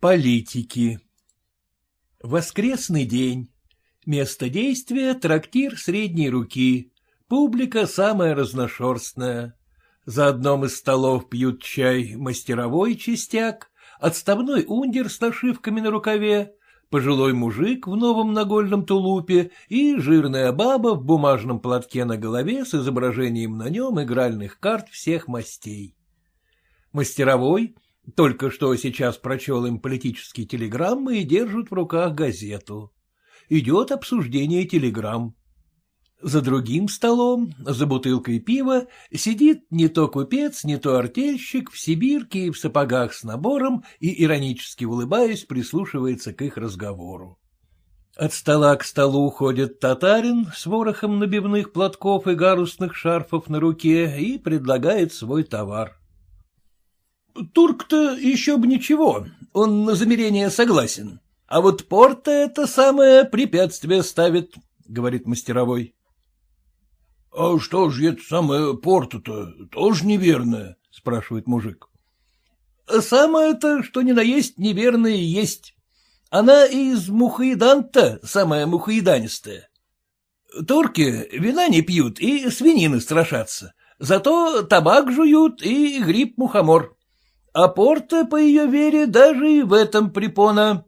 Политики Воскресный день. Место действия — трактир средней руки. Публика самая разношерстная. За одном из столов пьют чай мастеровой частяк, отставной ундер с нашивками на рукаве, пожилой мужик в новом нагольном тулупе и жирная баба в бумажном платке на голове с изображением на нем игральных карт всех мастей. Мастеровой только что сейчас прочел им политические телеграммы и держит в руках газету. Идет обсуждение телеграмм. За другим столом, за бутылкой пива, сидит не то купец, не то артельщик в сибирке и в сапогах с набором и, иронически улыбаясь, прислушивается к их разговору. От стола к столу ходит татарин с ворохом набивных платков и гарусных шарфов на руке и предлагает свой товар. Турк-то еще бы ничего, он на замерение согласен. А вот порта это самое препятствие ставит, — говорит мастеровой. — А что ж это самое порта-то тоже неверное? — спрашивает мужик. — Самое-то, что ни на есть неверное, есть. Она из мухаидан-то самая мухаиданистая. Турки вина не пьют и свинины страшатся, зато табак жуют и гриб-мухомор. А порта, по ее вере, даже и в этом препона.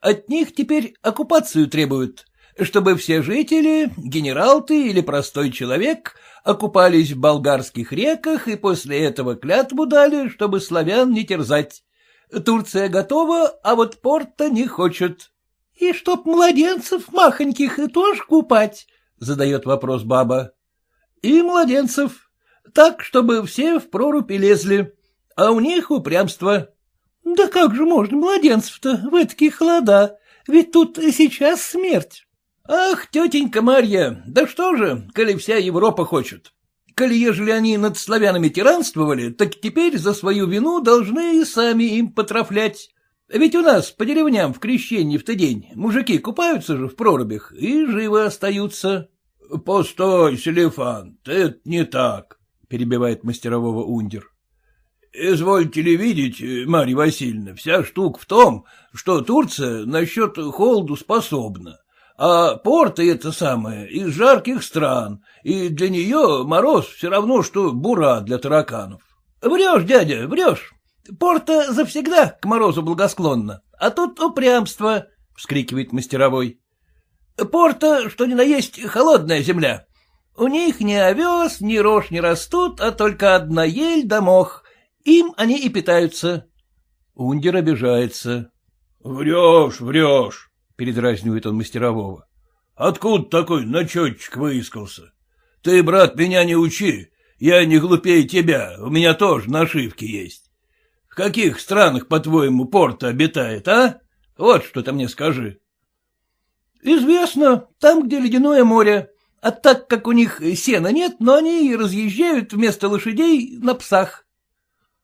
От них теперь оккупацию требуют, чтобы все жители, генерал ты или простой человек, окупались в болгарских реках и после этого клятву дали, чтобы славян не терзать. Турция готова, а вот порта не хочет. — И чтоб младенцев махоньких и тоже купать? — задает вопрос баба. — И младенцев. Так, чтобы все в прорубь лезли а у них упрямство. — Да как же можно младенцев-то в такие холода? Ведь тут сейчас смерть. — Ах, тетенька Марья, да что же, коли вся Европа хочет. Коли ежели они над славянами тиранствовали, так теперь за свою вину должны и сами им потрафлять. Ведь у нас по деревням в крещении в тот день мужики купаются же в прорубях и живы остаются. — Постой, Селефант, это не так, — перебивает мастерового ундер. Извольте ли видеть, Марья Васильевна, вся штука в том, что Турция насчет холоду способна, а порты это самое из жарких стран, и для нее мороз все равно, что бура для тараканов. — Врешь, дядя, врешь. Порта завсегда к морозу благосклонна, а тут упрямство, — вскрикивает мастеровой. — Порта, что ни на есть, холодная земля. У них ни овес, ни рожь не растут, а только одна ель да мох, им они и питаются. Ундер обижается. — Врешь, врешь, — передразнивает он мастерового. — Откуда такой начетчик выискался? Ты, брат, меня не учи, я не глупее тебя, у меня тоже нашивки есть. В каких странах, по-твоему, порта обитает, а? Вот что ты мне скажи. — Известно, там, где ледяное море, а так как у них сена нет, но они разъезжают вместо лошадей на псах.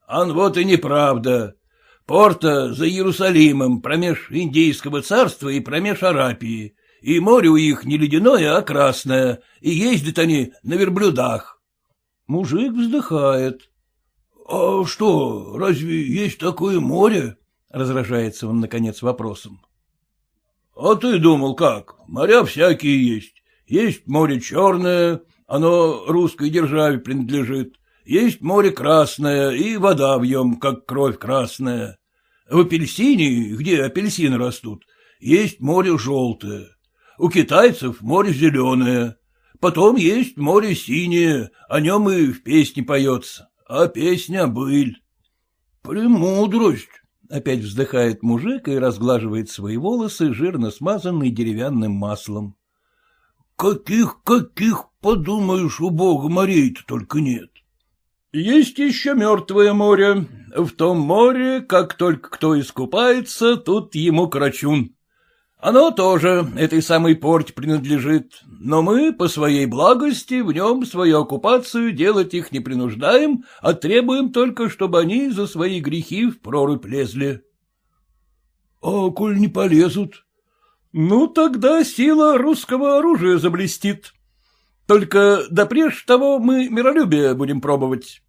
Ан вот и неправда. Порта за Иерусалимом, промеж Индийского царства и промеж Арапии, и море у них не ледяное, а красное, и ездят они на верблюдах. Мужик вздыхает. — А что, разве есть такое море? — разражается он, наконец, вопросом. — А ты думал, как? Моря всякие есть. Есть море черное, оно русской державе принадлежит. Есть море красное, и вода в нем, как кровь красная. В апельсине, где апельсины растут, есть море желтое. У китайцев море зеленое. Потом есть море синее, о нем и в песне поется. А песня — быль. Премудрость. Опять вздыхает мужик и разглаживает свои волосы, жирно смазанные деревянным маслом. Каких-каких, подумаешь, у бога морей-то только нет. Есть еще мертвое море. В том море, как только кто искупается, тут ему карачун. Оно тоже этой самой порте принадлежит, но мы, по своей благости, в нем свою оккупацию делать их не принуждаем, а требуем только, чтобы они за свои грехи в прорубь лезли. — А коль не полезут? — Ну, тогда сила русского оружия заблестит. Только допреж того мы миролюбие будем пробовать.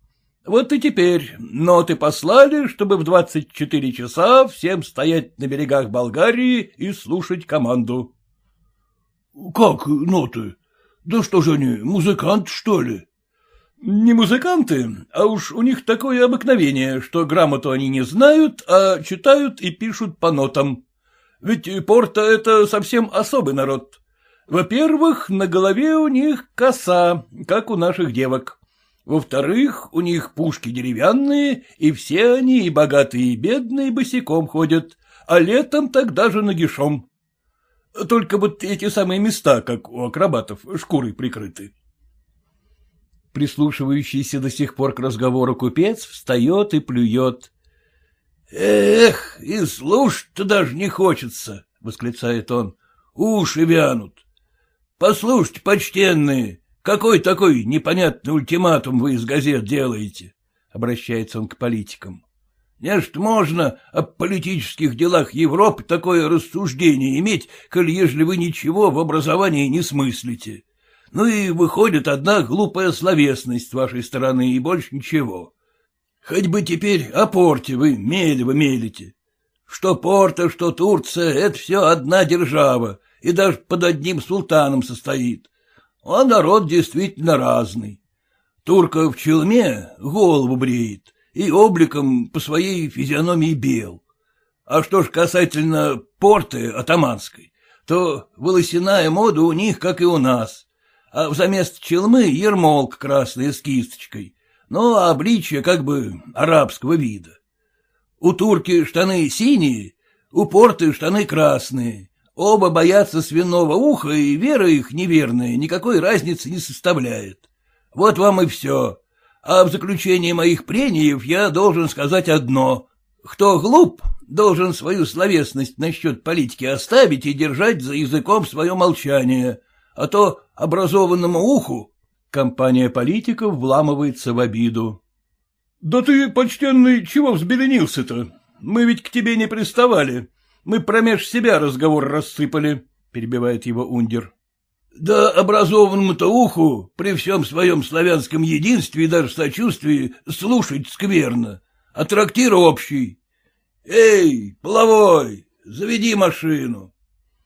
Вот и теперь ноты послали, чтобы в двадцать четыре часа всем стоять на берегах Болгарии и слушать команду. — Как ноты? Да что же они, музыканты, что ли? — Не музыканты, а уж у них такое обыкновение, что грамоту они не знают, а читают и пишут по нотам. Ведь порта — это совсем особый народ. Во-первых, на голове у них коса, как у наших девок. Во-вторых, у них пушки деревянные, и все они, и богатые, и бедные, босиком ходят, а летом так даже нагишом. Только вот эти самые места, как у акробатов, шкурой прикрыты. Прислушивающийся до сих пор к разговору купец встает и плюет. — Эх, и слушать-то даже не хочется, — восклицает он. — Уши вянут. Послушайте, почтенные, какой такой непонятный ультиматум вы из газет делаете? — обращается он к политикам. Нечт можно о политических делах Европы такое рассуждение иметь, коль ежели вы ничего в образовании не смыслите. Ну и выходит одна глупая словесность с вашей стороны, и больше ничего. Хоть бы теперь о порте вы мелево мелите. Что порта, что Турция — это все одна держава, и даже под одним султаном состоит. А народ действительно разный. Турка в челме голову бреет и обликом по своей физиономии бел. А что ж касательно порты атаманской, то волосяная мода у них, как и у нас, а взаместо челмы ермолк красная с кисточкой, но обличие как бы арабского вида. У турки штаны синие, у порты штаны красные, Оба боятся свиного уха, и вера их неверная никакой разницы не составляет. Вот вам и все. А в заключение моих прениев я должен сказать одно. Кто глуп, должен свою словесность насчет политики оставить и держать за языком свое молчание, а то образованному уху... Компания политиков вламывается в обиду. — Да ты, почтенный, чего взбеленился-то? Мы ведь к тебе не приставали. Мы промеж себя разговор рассыпали, — перебивает его Ундер. — Да образованному-то уху при всем своем славянском единстве и даже сочувствии слушать скверно, а трактир общий. Эй, половой, заведи машину.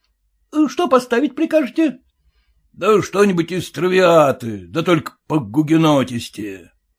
— Что поставить прикажете? — Да что-нибудь из травиаты, да только по гугенотисте.